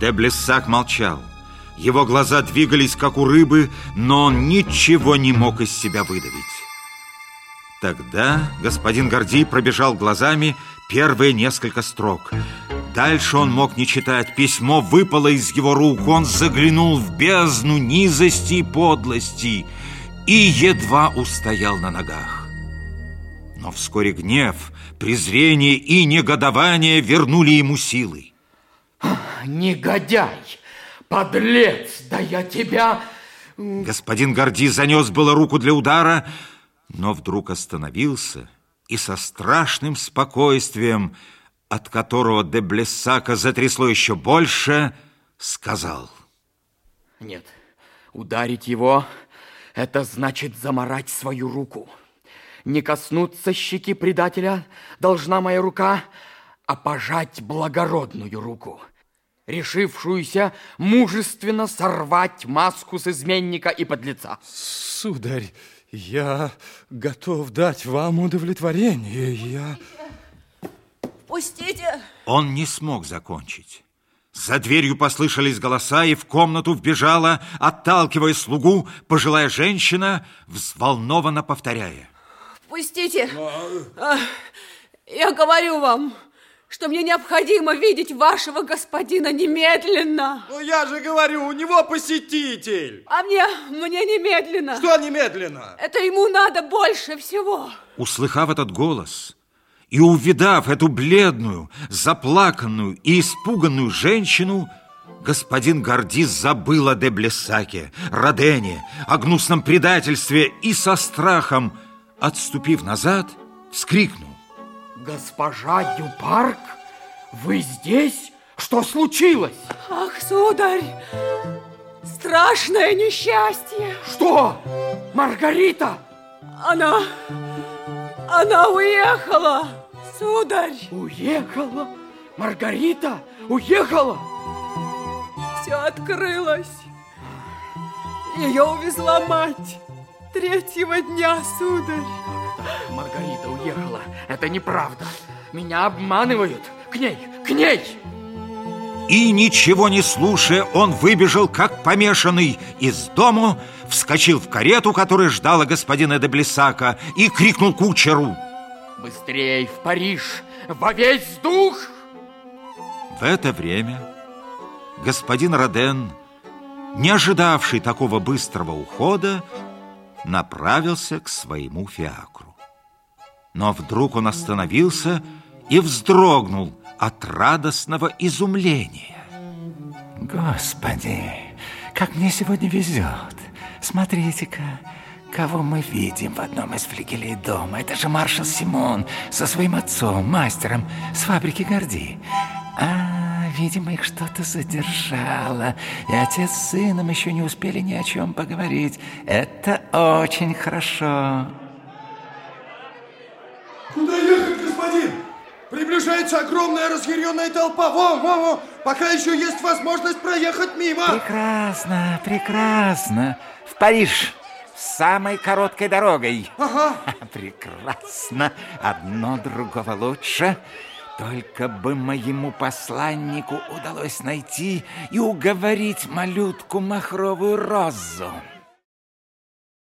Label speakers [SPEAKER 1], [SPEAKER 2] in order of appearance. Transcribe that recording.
[SPEAKER 1] Де Блессак молчал. Его глаза двигались, как у рыбы, но он ничего не мог из себя выдавить. Тогда господин Гордий пробежал глазами первые несколько строк. Дальше он мог не читать. Письмо выпало из его рук. Он заглянул в бездну низости и подлости и едва устоял на ногах. Но вскоре гнев, презрение и негодование вернули ему силы.
[SPEAKER 2] Негодяй! Подлец! Да я тебя...
[SPEAKER 1] Господин Горди занес было руку для удара, но вдруг остановился и со страшным спокойствием, от которого де Блессака затрясло еще больше, сказал.
[SPEAKER 2] Нет, ударить его – это значит заморать свою руку. Не коснуться щеки предателя должна моя рука, а пожать благородную руку – решившуюся мужественно сорвать маску с изменника и подлеца.
[SPEAKER 3] Сударь, я готов дать вам удовлетворение. Я...
[SPEAKER 4] Пустите!
[SPEAKER 1] Он не смог закончить. За дверью послышались голоса, и в комнату вбежала, отталкивая слугу, пожилая женщина, взволнованно повторяя.
[SPEAKER 4] Пустите! А, я говорю вам, что мне необходимо видеть вашего господина немедленно.
[SPEAKER 5] Ну, я же говорю, у него посетитель.
[SPEAKER 4] А мне, мне немедленно.
[SPEAKER 5] Что немедленно?
[SPEAKER 4] Это ему надо больше всего.
[SPEAKER 1] Услыхав этот голос и увидав эту бледную, заплаканную и испуганную женщину, господин Гордис забыл о Деблесаке, Родене, о гнусном предательстве и со страхом, отступив назад, вскрикнул.
[SPEAKER 2] Госпожа Дюпарк, вы здесь? Что случилось?
[SPEAKER 4] Ах, сударь, страшное несчастье.
[SPEAKER 2] Что? Маргарита?
[SPEAKER 4] Она... Она уехала, сударь.
[SPEAKER 2] Уехала? Маргарита уехала?
[SPEAKER 4] Все открылось. Ее увезла мать третьего дня, сударь.
[SPEAKER 2] Маргарита уехала. Это неправда. Меня обманывают. К ней, к ней!
[SPEAKER 1] И, ничего не слушая, он выбежал, как помешанный, из дому, вскочил в карету, которая ждала господина де Блесака, и крикнул кучеру.
[SPEAKER 2] Быстрей в Париж, во весь дух!
[SPEAKER 1] В это время господин Роден, не ожидавший такого быстрого ухода, направился к своему фиакру. Но вдруг он остановился и вздрогнул от радостного изумления.
[SPEAKER 6] Господи, как мне сегодня везет. Смотрите-ка, кого мы видим в одном из флигелей дома. Это же маршал Симон со своим отцом, мастером с фабрики Горди. А, видимо, их что-то задержало. И отец с сыном еще не успели ни о чем поговорить. Это очень хорошо.
[SPEAKER 5] Куда ехать, господин? Приближается огромная разъяренная толпа. Во, во, во. Пока еще есть возможность проехать мимо.
[SPEAKER 6] Прекрасно, прекрасно. В Париж. Самой короткой дорогой.
[SPEAKER 5] Ага.
[SPEAKER 6] Прекрасно. Одно другого лучше. Только бы моему посланнику удалось найти и уговорить малютку махровую розу.